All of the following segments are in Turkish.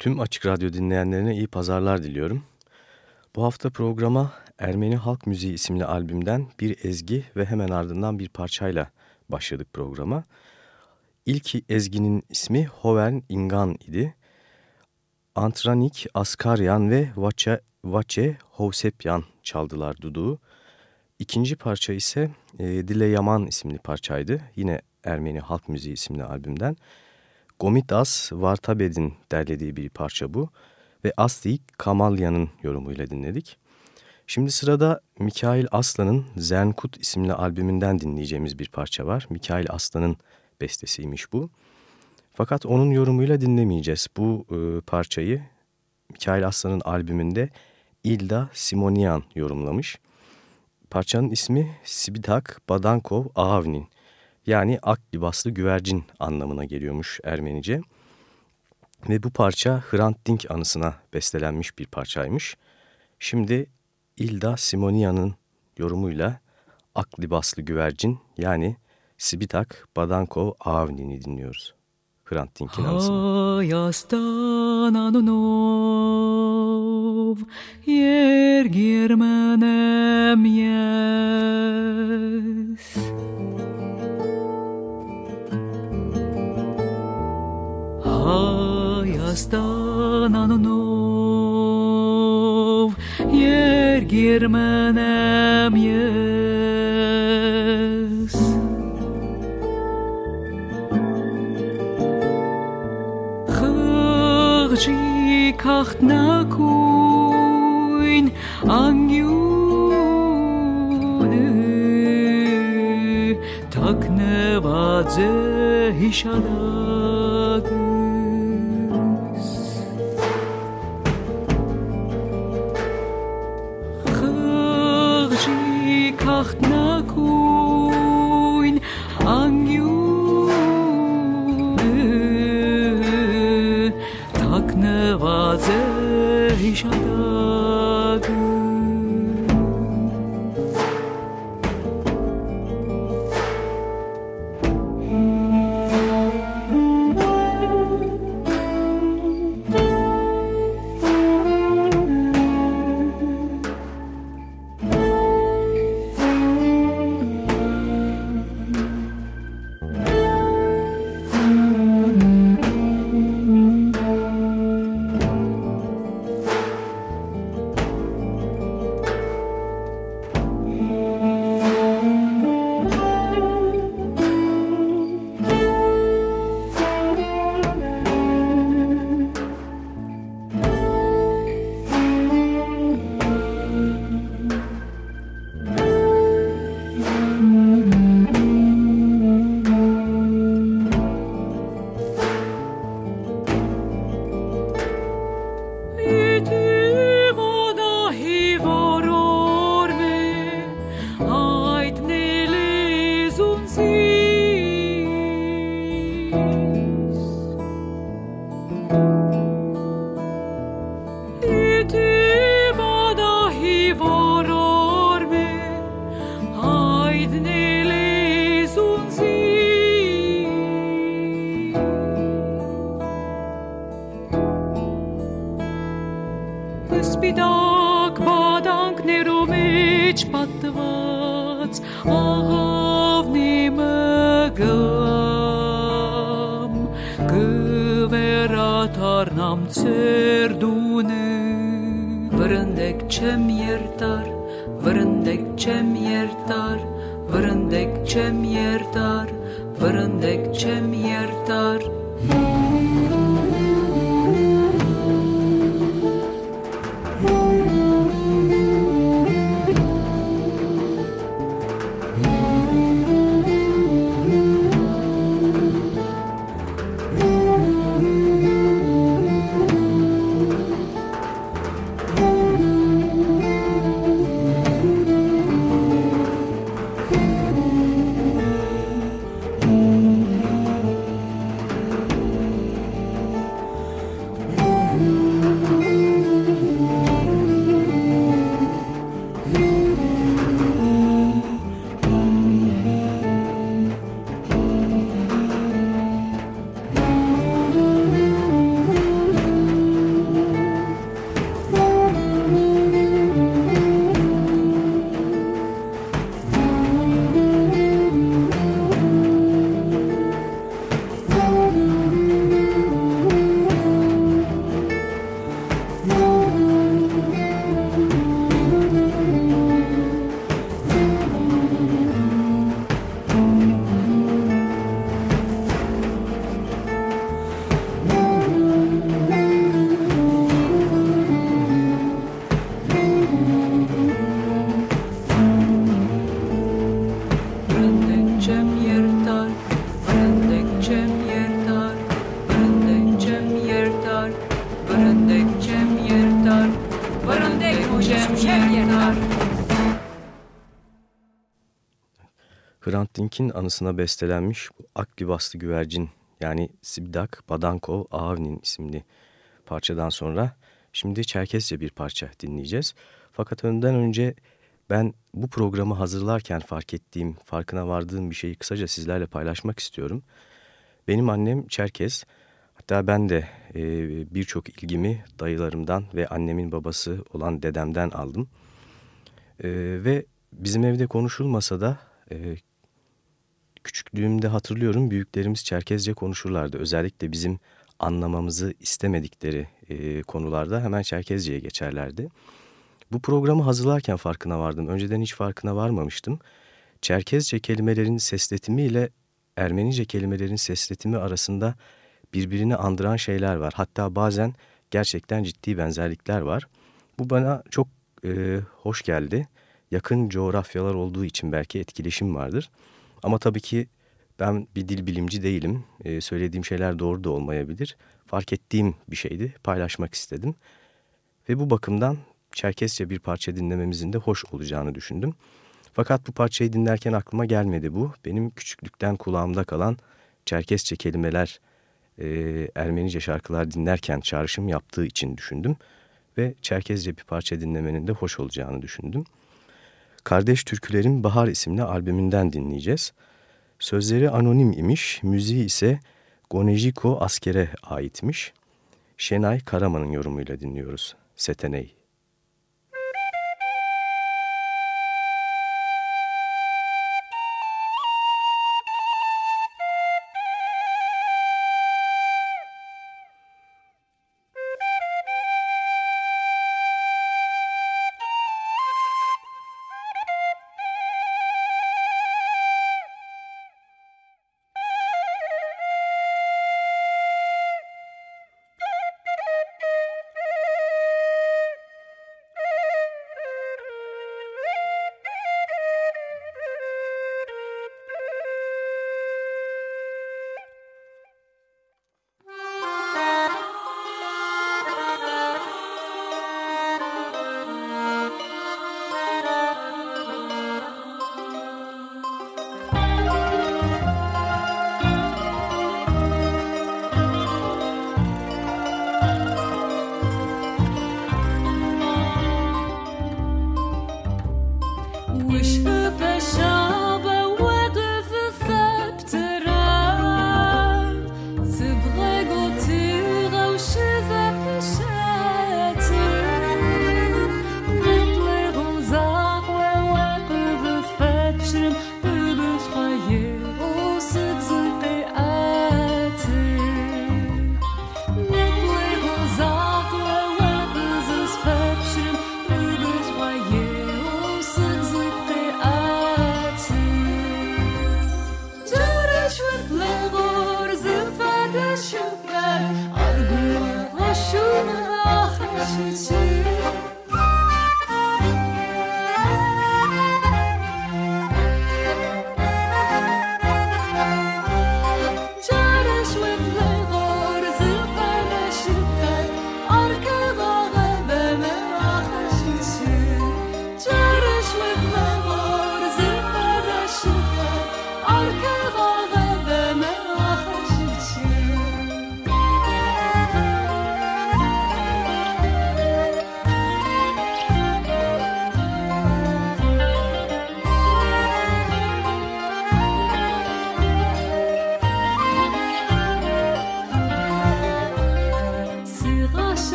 Tüm Açık Radyo dinleyenlerine iyi pazarlar diliyorum. Bu hafta programa Ermeni Halk Müziği isimli albümden bir ezgi ve hemen ardından bir parçayla başladık programa. İlk ezginin ismi Hovern Ingan idi. Antranik, Askaryan ve Vache, Vache Hovsepyan çaldılar duduğu. İkinci parça ise e, Dile Yaman isimli parçaydı. Yine Ermeni Halk Müziği isimli albümden. Gomitas Vartabed'in derlediği bir parça bu ve Astik Kamalya'nın yorumuyla dinledik. Şimdi sırada Mikail Aslan'ın Zernkut isimli albümünden dinleyeceğimiz bir parça var. Mikail Aslan'ın bestesiymiş bu. Fakat onun yorumuyla dinlemeyeceğiz. Bu e, parçayı Mikail Aslan'ın albümünde Ilda Simonian yorumlamış. Parçanın ismi Sibitak Badankov Aavnin yani ak libaslı güvercin anlamına geliyormuş Ermenice. Ve bu parça Hrant Dink anısına bestelenmiş bir parçaymış. Şimdi Ilda Simonia'nın yorumuyla ak libaslı güvercin yani Sibitak Badankov Avni'ni dinliyoruz. Hrant Dink'in anısına. Yer girmenem yes. Հայաստան անունով երգիրմն եմ ես խղճի քաղտնակույն անգյունը թակնված է հիշադակը שיקחת נקוין אנגיו תקנה וזה הישבה serdune Vërëndekçem yertar Vërëndekçem yertar Vërëndekçem yertar Vërëndekçem yertar Hrant Dink'in anısına bestelenmiş Ak Libaslı Güvercin yani Sibdak Badankov Avnin isimli parçadan sonra şimdi Çerkezce bir parça dinleyeceğiz. Fakat önden önce ben bu programı hazırlarken fark ettiğim, farkına vardığım bir şeyi kısaca sizlerle paylaşmak istiyorum. Benim annem Çerkez, hatta ben de e, birçok ilgimi dayılarımdan ve annemin babası olan dedemden aldım. E, ve bizim evde konuşulmasa da e, küçüklüğümde hatırlıyorum büyüklerimiz Çerkezce konuşurlardı. Özellikle bizim anlamamızı istemedikleri e, konularda hemen Çerkezce'ye geçerlerdi. Bu programı hazırlarken farkına vardım. Önceden hiç farkına varmamıştım. Çerkezce kelimelerin sesletimi ile Ermenice kelimelerin sesletimi arasında birbirini andıran şeyler var. Hatta bazen gerçekten ciddi benzerlikler var. Bu bana çok e, hoş geldi. Yakın coğrafyalar olduğu için belki etkileşim vardır. Ama tabii ki ben bir dil bilimci değilim. E, söylediğim şeyler doğru da olmayabilir. Fark ettiğim bir şeydi. Paylaşmak istedim. Ve bu bakımdan Çerkesçe bir parça dinlememizin de hoş olacağını düşündüm. Fakat bu parçayı dinlerken aklıma gelmedi bu. Benim küçüklükten kulağımda kalan Çerkesçe kelimeler, e, Ermenice şarkılar dinlerken çağrışım yaptığı için düşündüm. Ve Çerkezce bir parça dinlemenin de hoş olacağını düşündüm. Kardeş Türkülerin Bahar isimli albümünden dinleyeceğiz. Sözleri anonim imiş, müziği ise Gonejiko Asker'e aitmiş. Şenay Karaman'ın yorumuyla dinliyoruz. Seteney.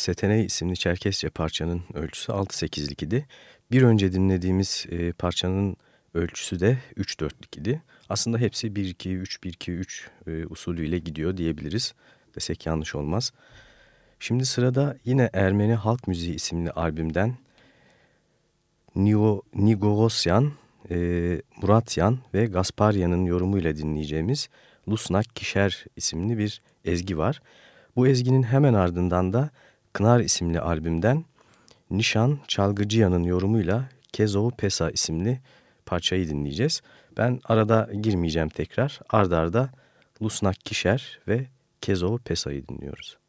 Seteney isimli Çerkesçe parçanın ölçüsü 6-8'lik idi. Bir önce dinlediğimiz e, parçanın ölçüsü de 3-4'lik idi. Aslında hepsi 1-2-3-1-2-3 e, usulüyle gidiyor diyebiliriz. Desek yanlış olmaz. Şimdi sırada yine Ermeni Halk Müziği isimli albümden Nigo, Nigorosyan, e, Muratyan ve Gasparyan'ın yorumuyla dinleyeceğimiz Lusnak Kişer isimli bir ezgi var. Bu ezginin hemen ardından da Kınar isimli albümden Nişan Çalgıcıyan'ın yorumuyla Kezo Pesa isimli parçayı dinleyeceğiz. Ben arada girmeyeceğim tekrar. Ardarda Lusnak Kişer ve Kezo Pesa'yı dinliyoruz.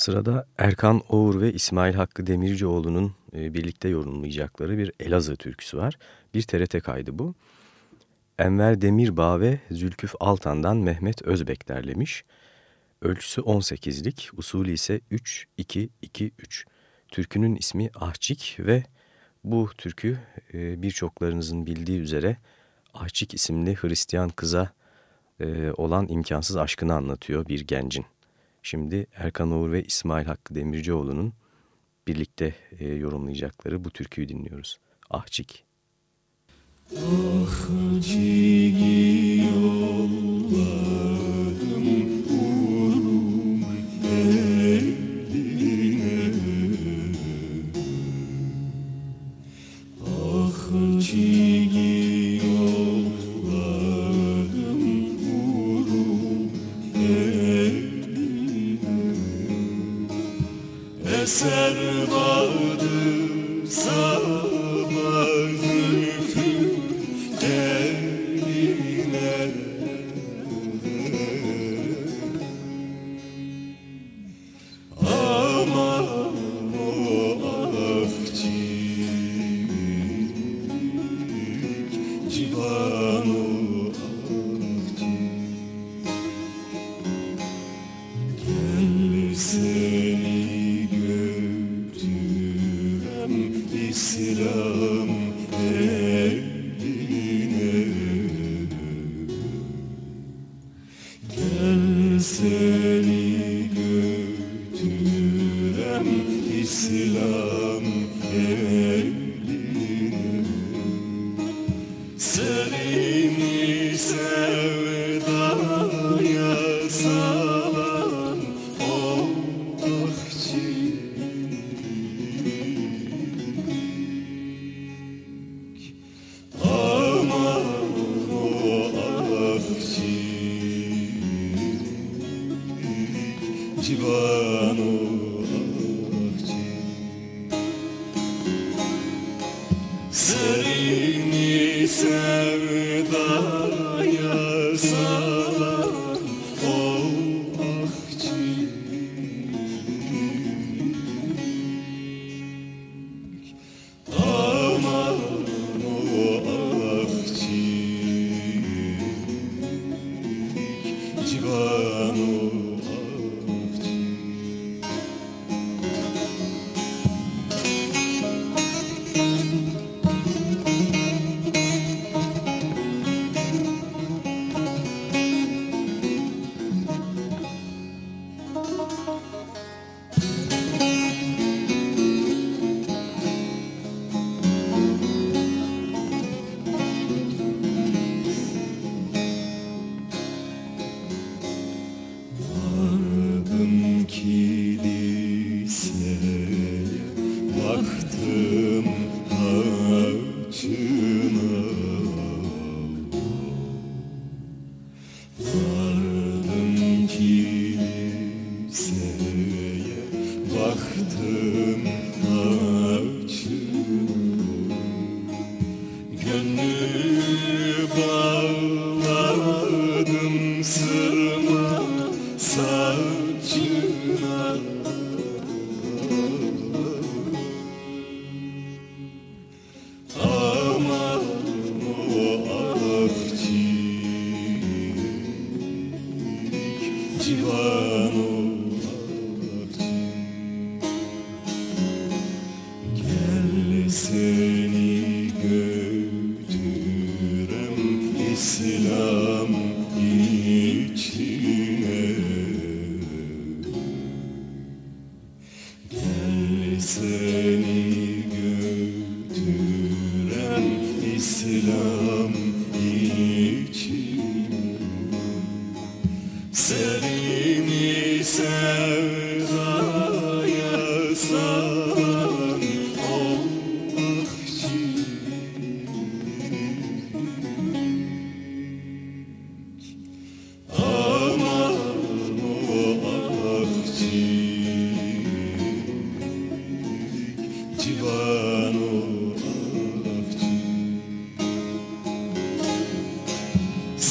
Sırada Erkan Oğur ve İsmail Hakkı Demircioğlu'nun e, birlikte yorumlayacakları bir Elazığ türküsü var. Bir TRT kaydı bu. Enver Demirbağ ve Zülküf Altan'dan Mehmet Özbek derlemiş. Ölçüsü 18'lik, usulü ise 3-2-2-3. Türkünün ismi Ahçik ve bu türkü e, birçoklarınızın bildiği üzere Ahçik isimli Hristiyan kıza e, olan imkansız aşkını anlatıyor bir gencin. Şimdi Erkan Oğur ve İsmail Hakkı Demircioğlu'nun birlikte e, yorumlayacakları bu türküyü dinliyoruz. Ahçik. Ahçik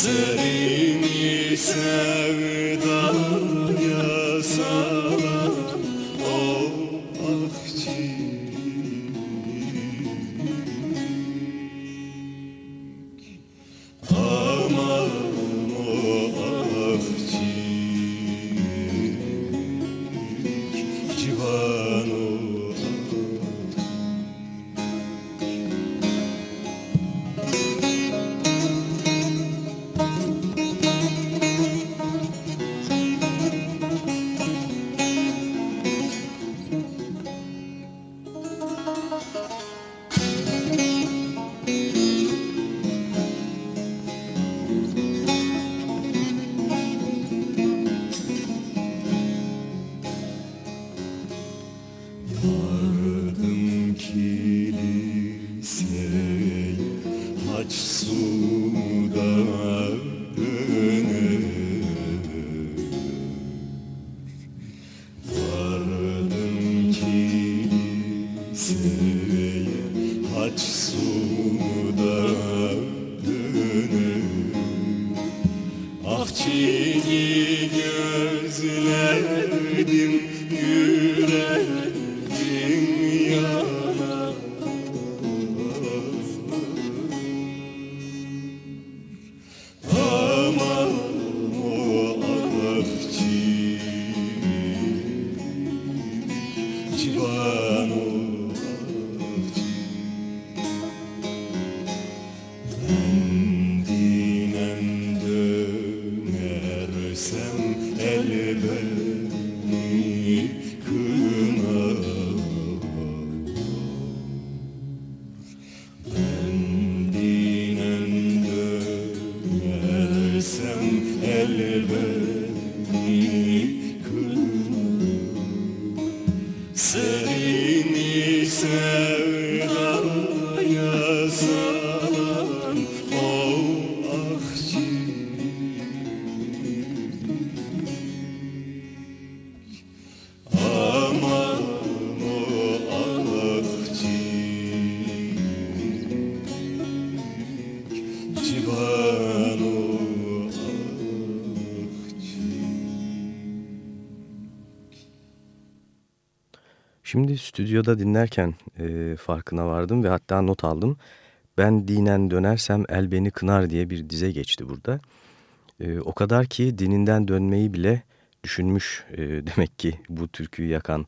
Serini Şimdi stüdyoda dinlerken e, farkına vardım ve hatta not aldım. Ben dinen dönersem el beni kınar diye bir dize geçti burada. E, o kadar ki dininden dönmeyi bile düşünmüş e, demek ki bu türküyü yakan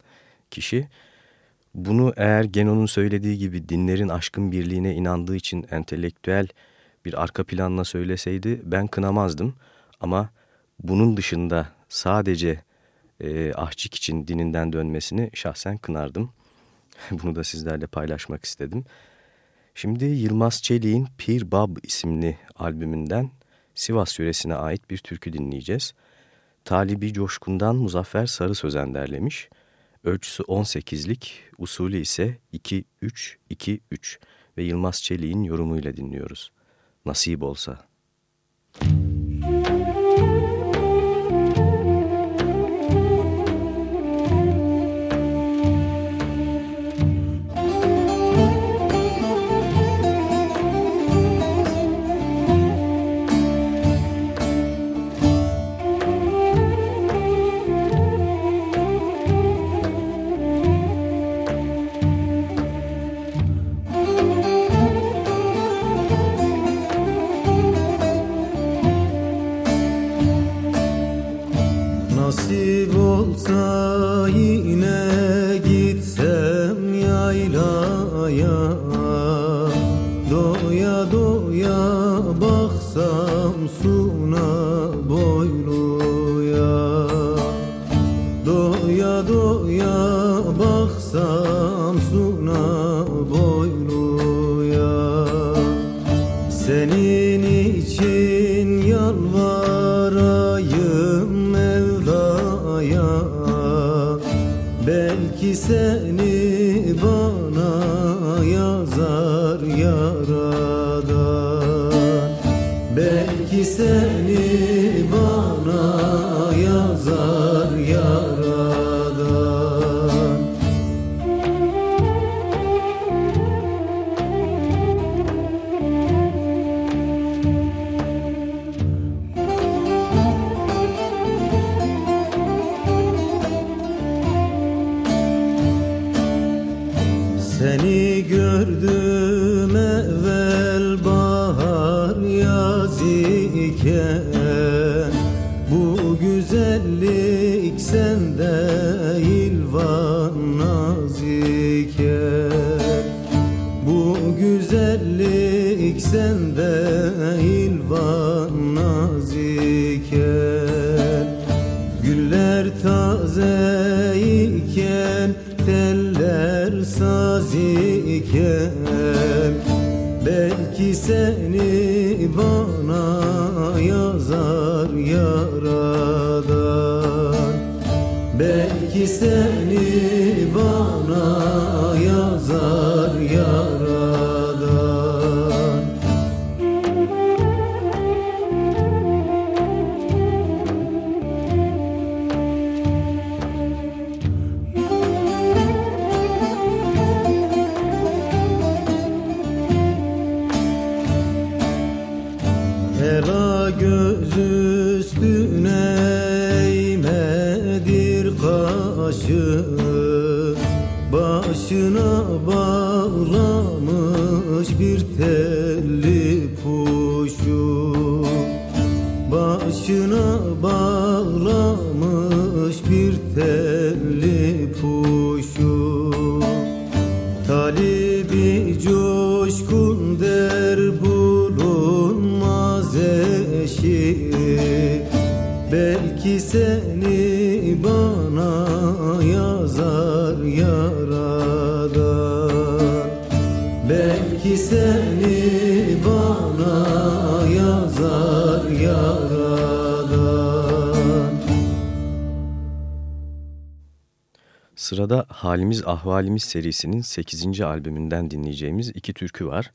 kişi. Bunu eğer Geno'nun söylediği gibi dinlerin aşkın birliğine inandığı için entelektüel bir arka planla söyleseydi ben kınamazdım. Ama bunun dışında sadece e, için dininden dönmesini şahsen kınardım. Bunu da sizlerle paylaşmak istedim. Şimdi Yılmaz Çelik'in Pir Bab isimli albümünden Sivas yöresine ait bir türkü dinleyeceğiz. Talibi Coşkun'dan Muzaffer Sarı Sözen derlemiş. Ölçüsü 18'lik, usulü ise 2-3-2-3 ve Yılmaz Çelik'in yorumuyla dinliyoruz. Nasip olsa. İken Bu güzellik sende ilvan naz iken Bu güzellik sende ilvan naz iken Güller taze iken Teller saz iken Belki seni bana Belki Başına yazar yaradan Sırada Halimiz Ahvalimiz serisinin 8. albümünden dinleyeceğimiz iki türkü var.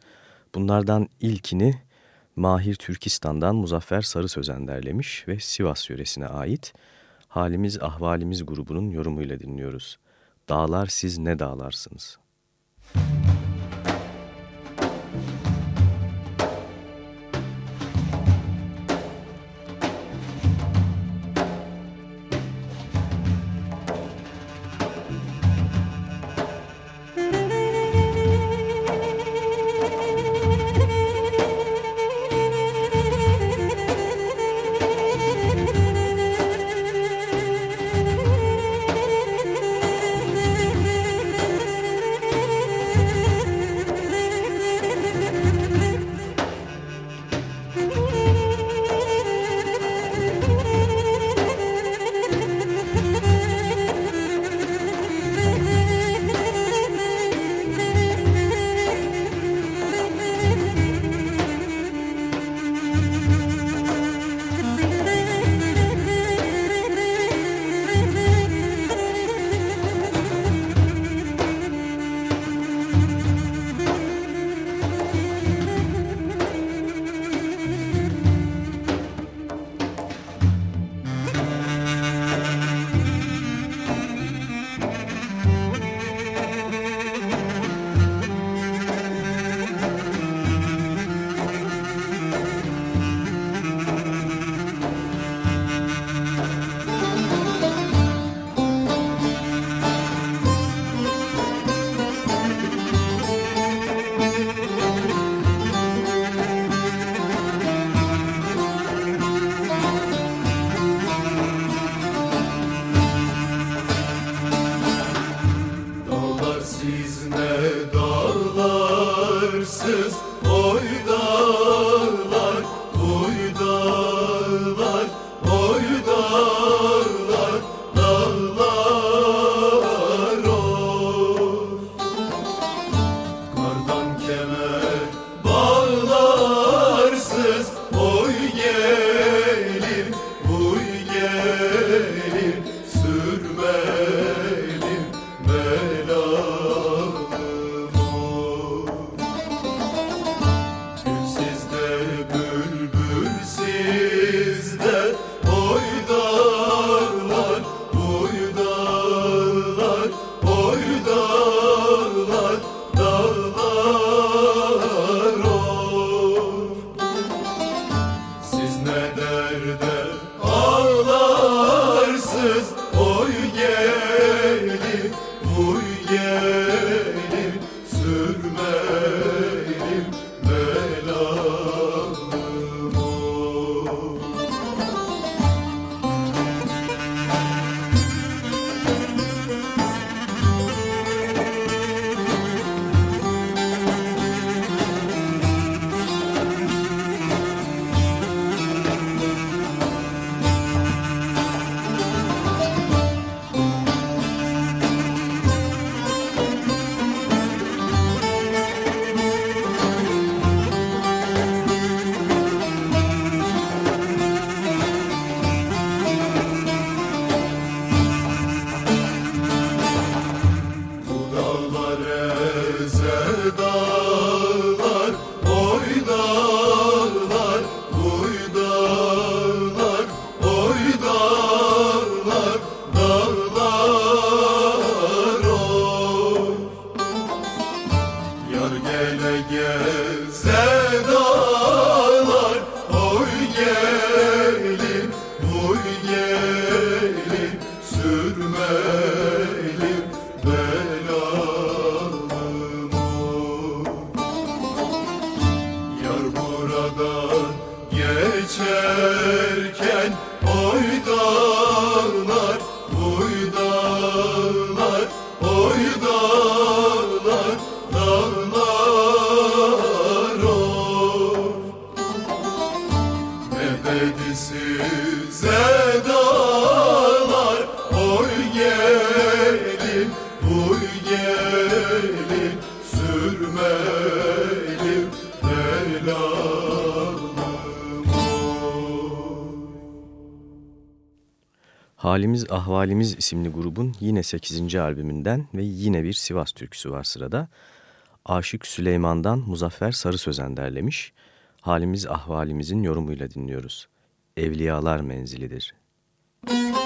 Bunlardan ilkini Mahir Türkistan'dan Muzaffer Sarı Sözen derlemiş ve Sivas yöresine ait Halimiz Ahvalimiz grubunun yorumuyla dinliyoruz. Dağlar siz ne dağlarsınız? Müzik Halimiz Ahvalimiz isimli grubun yine 8. albümünden ve yine bir Sivas türküsü var sırada. Aşık Süleyman'dan Muzaffer Sarı Sözen derlemiş. Halimiz Ahvalimizin yorumuyla dinliyoruz. Evliyalar menzilidir. Müzik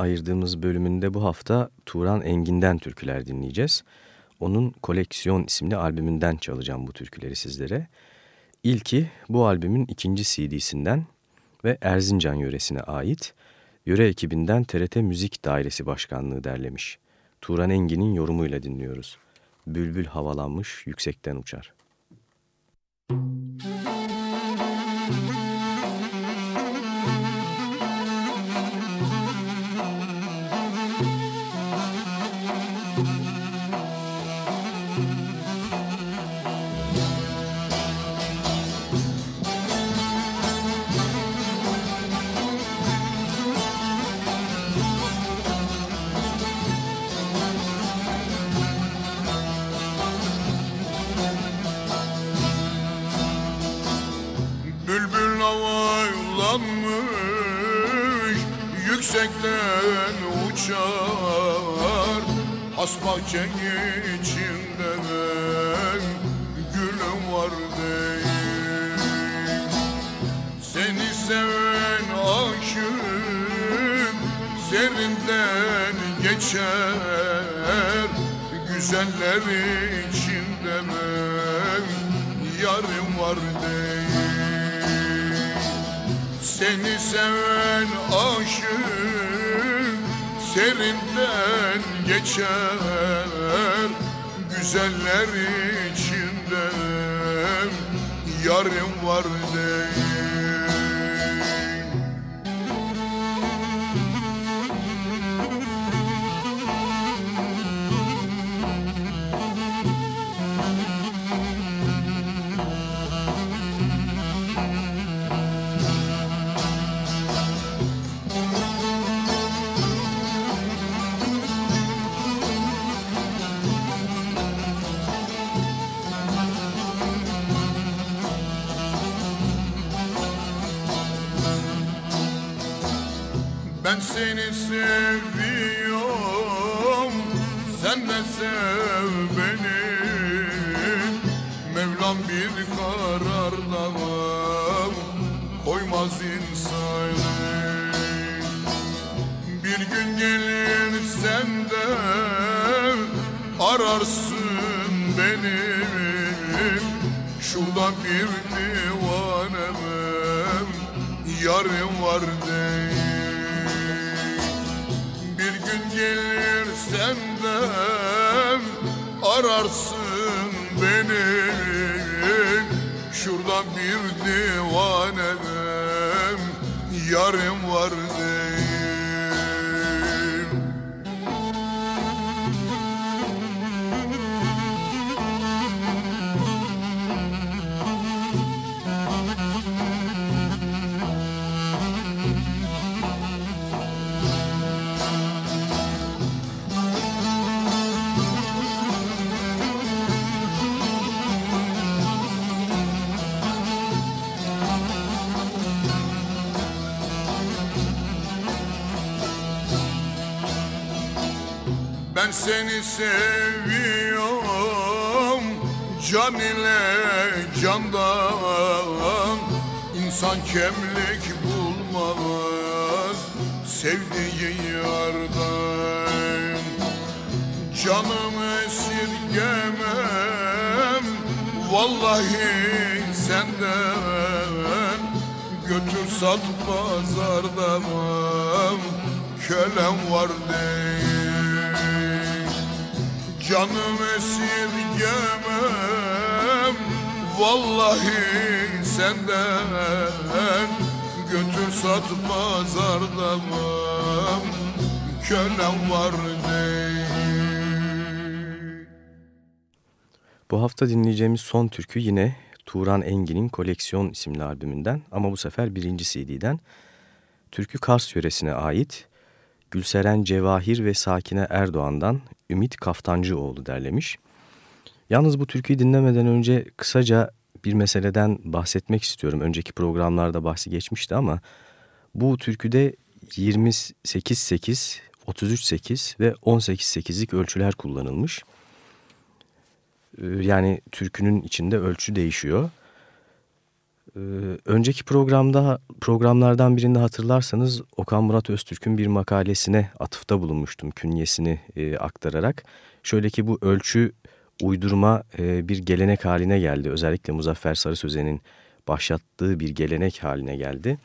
ayırdığımız bölümünde bu hafta Turan Engin'den türküler dinleyeceğiz. Onun Koleksiyon isimli albümünden çalacağım bu türküleri sizlere. İlki bu albümün ikinci CD'sinden ve Erzincan yöresine ait yöre ekibinden TRT Müzik Dairesi Başkanlığı derlemiş. Turan Engin'in yorumuyla dinliyoruz. Bülbül havalanmış yüksekten uçar. Müzik yüksekten uçar. Has bahçenin içinde gülüm var değil. Seni seven aşık zerinden geçer. Güzeller içinde yarım var değil seni seven aşık serinden geçer. Güzeller içinde yarım var değil sev beni. Mevlam bir kararla Koymaz insanı. Bir gün gelir sen de Ararsın beni. Şurada bir divanem Yarım var değil. Gelir senden ararsın beni. Şurada bir divanem yarım var Ben seni seviyorum. Can ile candan İnsan kemlik bulmaz. Sevdiği yardan Canım esirgemem. Vallahi senden Götür sat pazardan. Kölem var değil Canım esirgemem Vallahi senden Götür sat pazardamam Kölem var değil Bu hafta dinleyeceğimiz son türkü yine Turan Engin'in Koleksiyon isimli albümünden ama bu sefer birinci CD'den. Türkü Kars yöresine ait Gülseren Cevahir ve Sakine Erdoğan'dan Ümit Kaftancıoğlu derlemiş. Yalnız bu türküyü dinlemeden önce kısaca bir meseleden bahsetmek istiyorum. Önceki programlarda bahsi geçmişti ama bu türküde 28-8, 33-8 ve 18-8'lik ölçüler kullanılmış. Ee, yani türkünün içinde ölçü değişiyor. Ee, önceki programda programlardan birinde hatırlarsanız Okan Murat Öztürk'ün bir makalesine atıfta bulunmuştum künyesini e, aktararak. Şöyle ki bu ölçü uydurma e, bir gelenek haline geldi. Özellikle Muzaffer Sarı Sözen'in başlattığı bir gelenek haline geldi.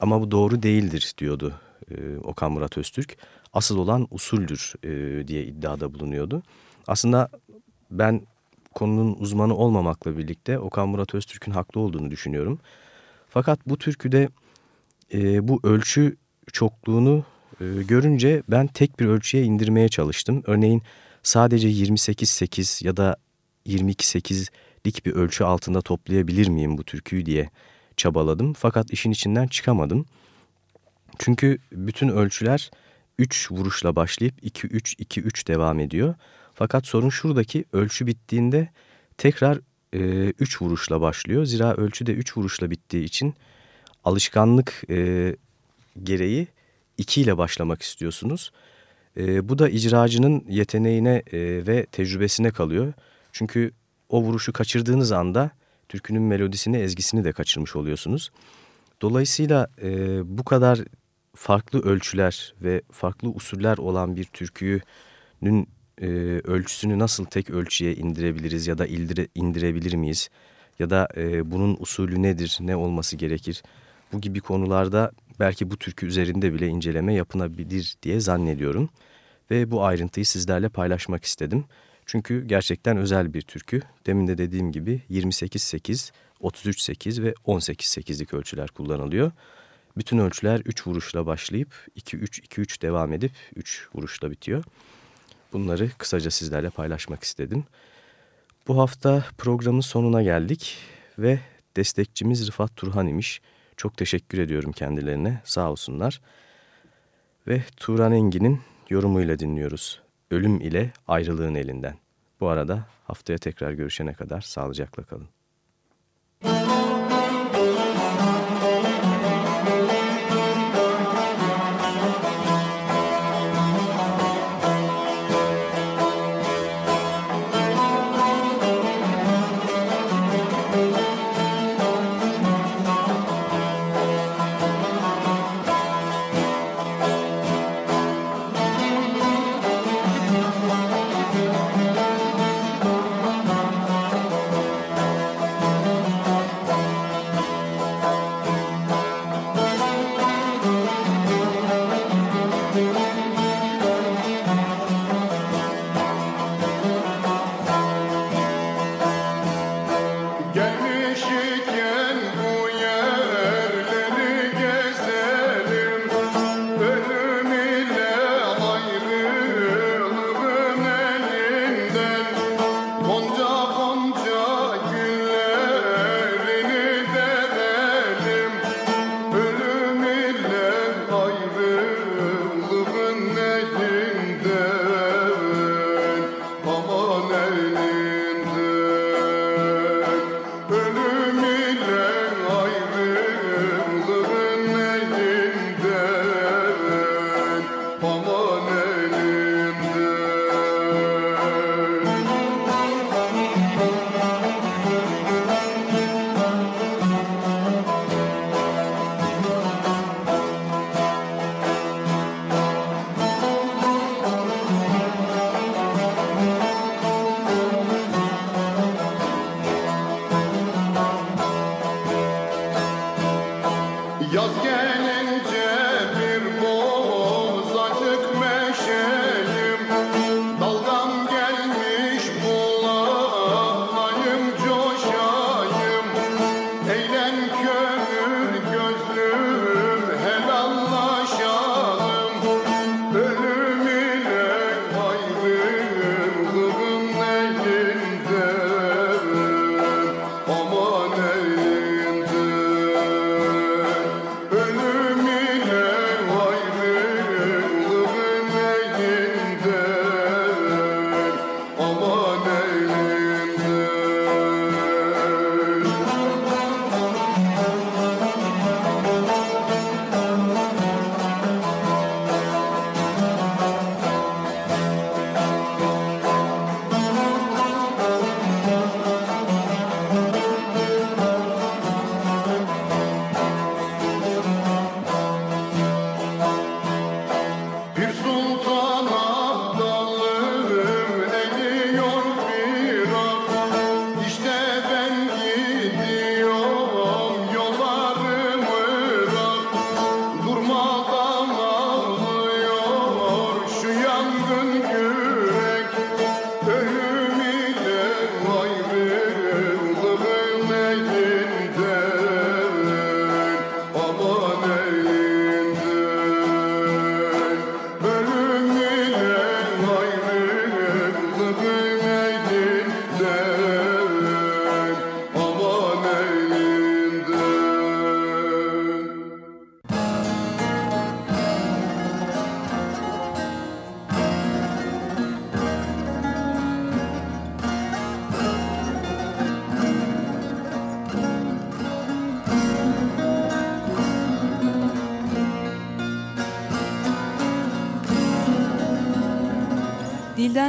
Ama bu doğru değildir diyordu e, Okan Murat Öztürk. Asıl olan usuldür e, diye iddiada bulunuyordu. Aslında ben konunun uzmanı olmamakla birlikte Okan Murat Öztürk'ün haklı olduğunu düşünüyorum. Fakat bu türküde e, bu ölçü çokluğunu e, görünce ben tek bir ölçüye indirmeye çalıştım. Örneğin sadece 28-8 ya da 22-8'lik bir ölçü altında toplayabilir miyim bu türküyü diye çabaladım. Fakat işin içinden çıkamadım. Çünkü bütün ölçüler 3 vuruşla başlayıp 2-3-2-3 devam ediyor. Fakat sorun şuradaki ölçü bittiğinde tekrar 3 e, vuruşla başlıyor. Zira ölçü de 3 vuruşla bittiği için alışkanlık e, gereği 2 ile başlamak istiyorsunuz. E, bu da icracının yeteneğine e, ve tecrübesine kalıyor. Çünkü o vuruşu kaçırdığınız anda türkünün melodisini, ezgisini de kaçırmış oluyorsunuz. Dolayısıyla e, bu kadar farklı ölçüler ve farklı usuller olan bir türküyünün e, ölçüsünü nasıl tek ölçüye indirebiliriz ya da indire, indirebilir miyiz? Ya da e, bunun usulü nedir, ne olması gerekir? Bu gibi konularda belki bu türkü üzerinde bile inceleme yapılabilir diye zannediyorum. Ve bu ayrıntıyı sizlerle paylaşmak istedim. Çünkü gerçekten özel bir türkü. Demin de dediğim gibi 28-8, 33-8 ve 18-8'lik ölçüler kullanılıyor. Bütün ölçüler 3 vuruşla başlayıp 2-3-2-3 devam edip 3 vuruşla bitiyor. Bunları kısaca sizlerle paylaşmak istedim. Bu hafta programın sonuna geldik ve destekçimiz Rıfat Turhan imiş. Çok teşekkür ediyorum kendilerine sağ olsunlar. Ve Turan Engin'in yorumuyla dinliyoruz. Ölüm ile ayrılığın elinden. Bu arada haftaya tekrar görüşene kadar sağlıcakla kalın.